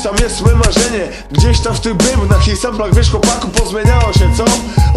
Gdzieś tam jest me marzenie Gdzieś tam w tych bębnach i samplach, wiesz chłopaku, pozmieniało się, co?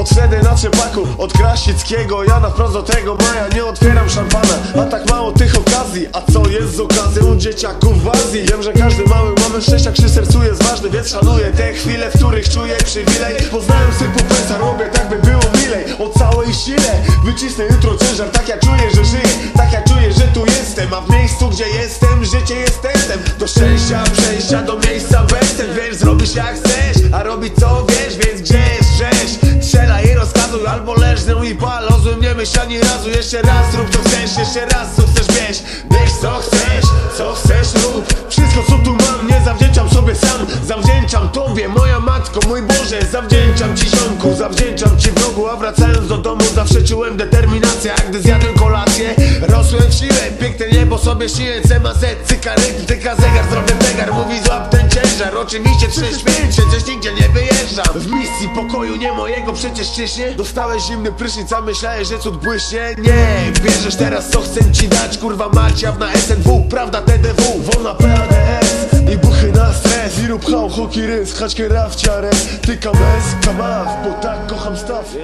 Od wtedy na trzepaku, od Krasickiego Ja na wprost do tego maja nie otwieram szampana A tak mało tych okazji, a co jest z okazją dzieciaków w Azji? Wiem, że każdy mały moment szczęścia przy sercu jest ważny Więc szanuję te chwile, w których czuję przywilej Poznałem sypu pesa, robię tak by było milej O całej sile, wycisnę jutro ciężar Tak ja czuję, że żyję, tak ja czuję, że tu jestem A w miejscu, gdzie jestem, życie jest testem. Do szczęścia, przejścia do miejsca western Wiesz, zrobisz jak chcesz, a robić co wiesz Więc gdzie jest rzeź? Strzelaj i rozkazuj Albo leżnę i pal, o złym nie myśl ani razu Jeszcze raz rób co chcesz, jeszcze raz co chcesz wieś Wiesz co chcesz, co chcesz rób. Wszystko co tu mam nie zawdzięczam sobie sam Zawdzięczam tobie, moja matko, mój Boże Zawdzięczam ci ziomku, zawdzięczam ci wrogu A wracając do domu zawsze czułem determinację A gdy zjadłem kolację, rosłem w siłę Piękne niebo sobie śnię, CMZ, cyka rytm, tyka zegar Zrobię zegar, mówi złap ten ciężar Oczywiście trzeba śmieć, przecież nigdzie nie wyjeżdżam. W misji pokoju nie mojego przecież cieśnie Dostałeś zimny prysznic, a myślałeś, że cud błyśnie. Nie, bierzesz teraz co chcę ci dać Kurwa Marcia na SNW, prawda TDW Wolna PADS i buchy na stres I hał, hoki, rys, chaćkę rafciarę Tyka bez, kamaw, bo tak kocham staw.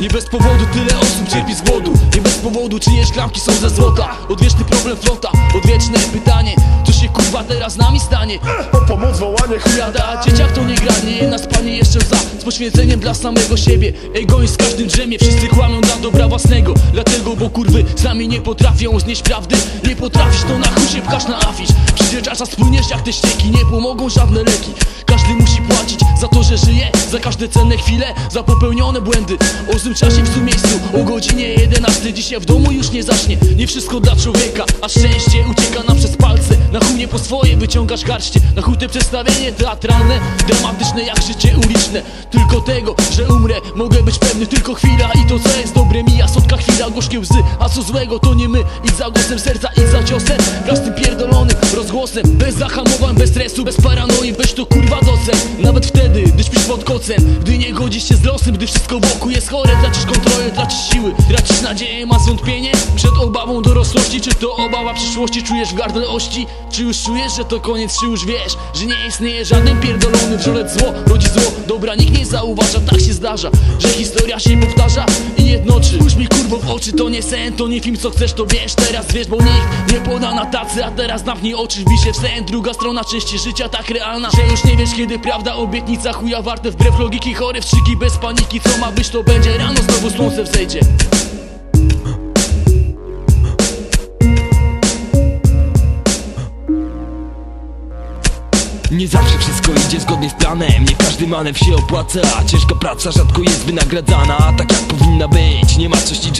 Nie bez powodu tyle osób cierpi z głodu. Nie bez powodu czyjeś klamki są ze złota. Odwieczny problem flota, odwieczne pytanie Kurwa teraz z nami stanie? O pomoc wołanie chujada Jada, dzieciak to nie gra, nie jedna spanie jeszcze za Z poświęceniem dla samego siebie. Egoizm w każdym drzemie, wszyscy kłamią dla dobra własnego. Dlatego, bo kurwy sami nie potrafią znieść prawdy. Nie potrafisz, to na chuj się pchasz na afisz. Przyjdzie czas, a spłyniesz jak te ścieki. Nie pomogą żadne leki. Każdy musi płacić za to, że żyje Za każde cenne chwile, za popełnione błędy. O złym czasie w tym miejscu, o godzinie 11 Dzisiaj w domu już nie zacznie, nie wszystko dla człowieka A szczęście ucieka nam przez palce. Na chuj nie po swoje wyciągasz garście. Na chuj te przedstawienie teatralne Dramatyczne jak życie uliczne. Tylko tego, że umrę, mogę być pewny. Tylko chwila i to co jest dobre mija Słodka chwila, gorzkie łzy, a co złego to nie my. Idź za głosem serca, idź za ciosem. Wraz z tym pierdolonym rozgłosem Bez zahamowań, bez stresu, bez paranoi Weź to kurwa docen. Nawet wtedy, gdy śpisz pod kocem Gdy nie godzisz się z losem, gdy wszystko wokół jest chore Tracisz kontrolę, tracisz siły, tracisz nadzieję Masz zwątpienie? przed obawą dorosłości Czy to obawa przyszłości, czujesz w gardle ości? Czy już czujesz, że to koniec, czy już wiesz Że nie istnieje żaden pierdolony wrzolec zło Rodzi zło, dobra nikt nie zauważa, tak się zdarza Że historia się powtarza i jednoczy. Spójrz mi kurwo w oczy, to nie sen, to nie film Co chcesz to wiesz, teraz wiesz, bo nikt nie poda na tacy A teraz zamknij oczy, wbij się w sen. Druga strona części życia tak realna Że już nie wiesz kiedy prawda, obietnica chuja warte Wbrew logiki, chore wstrzyki, bez paniki Co ma być to będzie, rano znowu słońce wzejdzie idzie zgodnie z planem Nie każdy manewr się opłaca. Ciężka praca rzadko jest wynagradzana Tak jak powinna być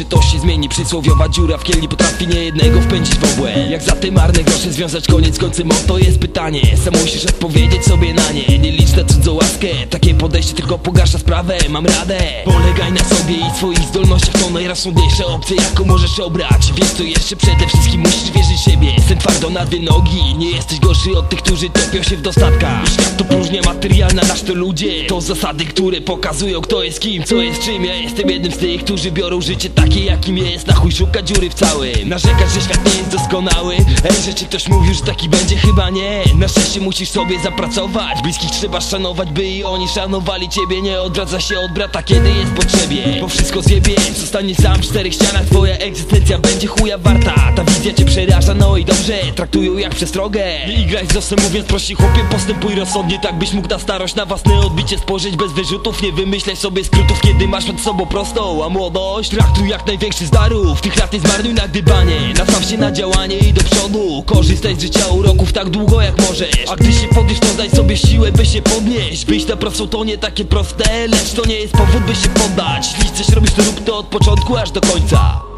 Liczy, to się zmieni? Przysłowiowa dziura w kieli potrafi niejednego wpędzić w obłęd Jak za te marne grosze związać koniec końcem Oto jest pytanie. Sam musisz odpowiedzieć sobie na nie. Nie licz na cudzą łaskę. Takie podejście tylko pogarsza sprawę. Mam radę. Polegaj na sobie i swoich zdolnościach. To najrozsądniejsza opcja jaką możesz obrać. Wiesz co jeszcze przede wszystkim musisz wierzyć w siebie. Jestem twardo na dwie nogi. Nie jesteś gorszy od tych, którzy topią się w dostatkach Świat to próżnia materialna, nasz to ludzie. To zasady, które pokazują kto jest kim, co jest czym. Ja jestem jednym z tych, którzy biorą życie takie jakim jest Na chuj szuka dziury w całym. Narzekać, że świat nie jest doskonały. Ej, że ci ktoś mówił, że taki będzie, chyba nie. Na szczęście musisz sobie zapracować. Bliskich trzeba szanować, by i oni szanowali ciebie. Nie odradza się od brata, kiedy jest potrzebie. Bo wszystko zjebie, zostanie sam w czterech ścianach. Twoja egzystencja będzie chuja warta. Ta wizja cię przeraża, no i dobrze. Traktują jak przestrogę. Nie igraj z losem, mówiąc prości chłopie Postępuj rozsądnie, tak byś mógł na starość Na własne odbicie spojrzeć bez wyrzutów Nie wymyślaj sobie skrótów, kiedy masz przed sobą prostą. A młodość traktuj jak największy z darów. Tych lat nie zmarnuj na gdybanie. Nastaw się na działanie i do przodu. Korzystaj z życia uroków tak długo jak możesz. A gdy się podniesz, to daj sobie siłę, by się podnieść. Wyjść na prostą to nie takie proste Lecz to nie jest powód, by się poddać. Jeśli chcesz robić to rób to od początku aż do końca